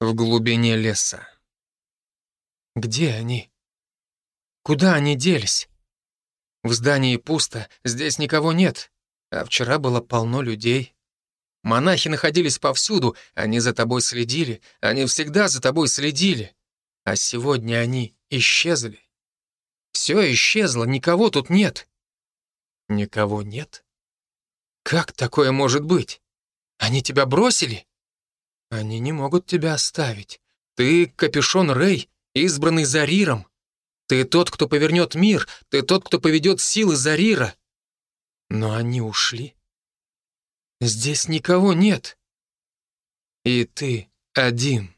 в глубине леса. Где они? Куда они делись? В здании пусто, здесь никого нет, а вчера было полно людей. Монахи находились повсюду, они за тобой следили, они всегда за тобой следили. А сегодня они исчезли. Все исчезло, никого тут нет. Никого нет? Как такое может быть? Они тебя бросили? Они не могут тебя оставить. Ты капюшон Рэй, избранный Зариром. Ты тот, кто повернет мир, ты тот, кто поведет силы Зарира. Но они ушли. Здесь никого нет. И ты один.